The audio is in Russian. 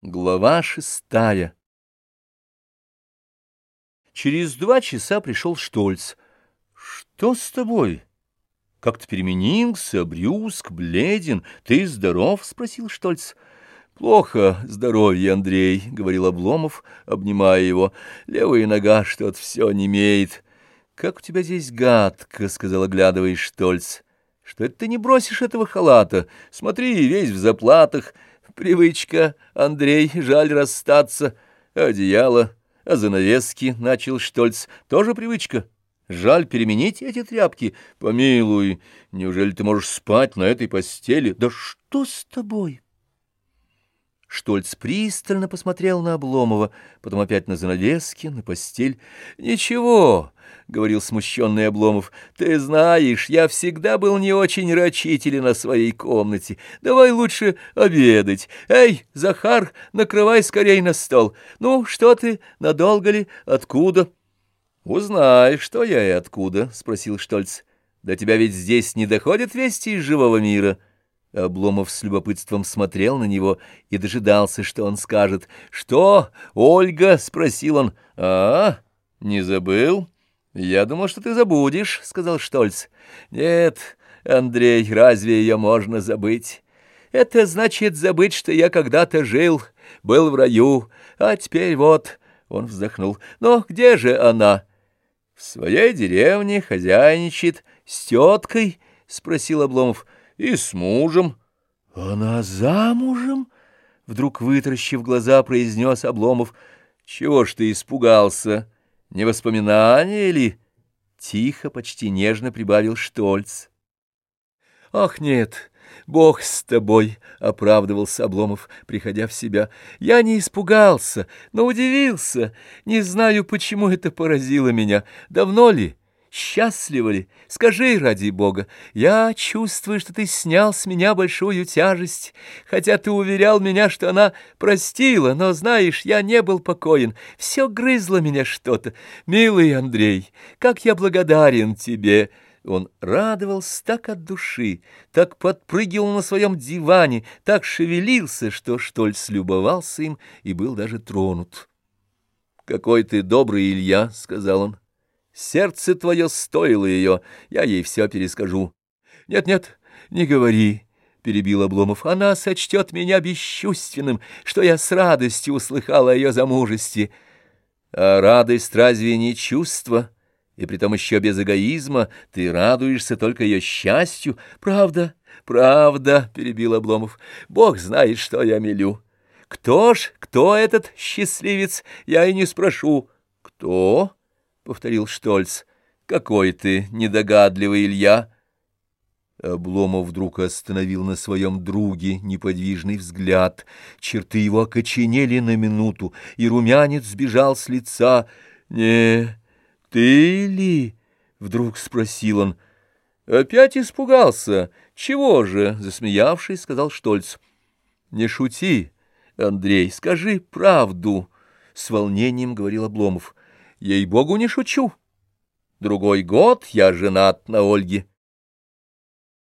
Глава шестая Через два часа пришел Штольц. «Что с тобой? Как-то переменился, брюск, бледен. Ты здоров?» — спросил Штольц. «Плохо здоровье, Андрей», — говорил Обломов, обнимая его. «Левая нога что-то все не имеет». «Как у тебя здесь гадко», — сказал, оглядываясь Штольц. «Что это ты не бросишь этого халата? Смотри, весь в заплатах». Привычка, Андрей, жаль расстаться. Одеяло, а занавески, — начал Штольц, — тоже привычка. Жаль переменить эти тряпки. Помилуй, неужели ты можешь спать на этой постели? Да что с тобой? Штольц пристально посмотрел на Обломова, потом опять на занавески, на постель. «Ничего», — говорил смущенный Обломов, — «ты знаешь, я всегда был не очень рачителен на своей комнате. Давай лучше обедать. Эй, Захар, накрывай скорей на стол. Ну, что ты, надолго ли, откуда?» «Узнай, что я и откуда», — спросил Штольц. «До тебя ведь здесь не доходят вести из живого мира». Обломов с любопытством смотрел на него и дожидался, что он скажет. «Что, Ольга?» — спросил он. «А, не забыл?» «Я думал, что ты забудешь», — сказал Штольц. «Нет, Андрей, разве ее можно забыть? Это значит забыть, что я когда-то жил, был в раю, а теперь вот...» — он вздохнул. «Но где же она?» «В своей деревне хозяйничает с теткой?» — спросил Обломов и с мужем. — Она замужем? — вдруг вытаращив глаза, произнес Обломов. — Чего ж ты испугался? Не воспоминания ли? Тихо, почти нежно прибавил Штольц. — Ах, нет! «Бог с тобой!» — оправдывался Обломов, приходя в себя. «Я не испугался, но удивился. Не знаю, почему это поразило меня. Давно ли?» Счастлива ли? Скажи, ради бога. Я чувствую, что ты снял с меня большую тяжесть, хотя ты уверял меня, что она простила, но, знаешь, я не был покоен. Все грызло меня что-то. Милый Андрей, как я благодарен тебе!» Он радовался так от души, так подпрыгивал на своем диване, так шевелился, что Штольц любовался им и был даже тронут. «Какой ты добрый, Илья!» — сказал он. Сердце твое стоило ее, я ей все перескажу. Нет-нет, не говори, — перебил Обломов, — она сочтет меня бесчувственным, что я с радостью услыхала о ее замужестве. А радость разве не чувство? И притом еще без эгоизма ты радуешься только ее счастью. Правда, правда, — перебил Обломов, — Бог знает, что я мелю. Кто ж, кто этот счастливец, я и не спрошу. Кто? Повторил Штольц. «Какой ты недогадливый, Илья!» Обломов вдруг остановил на своем друге неподвижный взгляд. Черты его окоченели на минуту, и румянец сбежал с лица. «Не, ты ли?» — вдруг спросил он. «Опять испугался. Чего же?» — засмеявшись, сказал Штольц. «Не шути, Андрей, скажи правду!» — с волнением говорил Обломов. Ей-богу, не шучу. Другой год я женат на Ольге.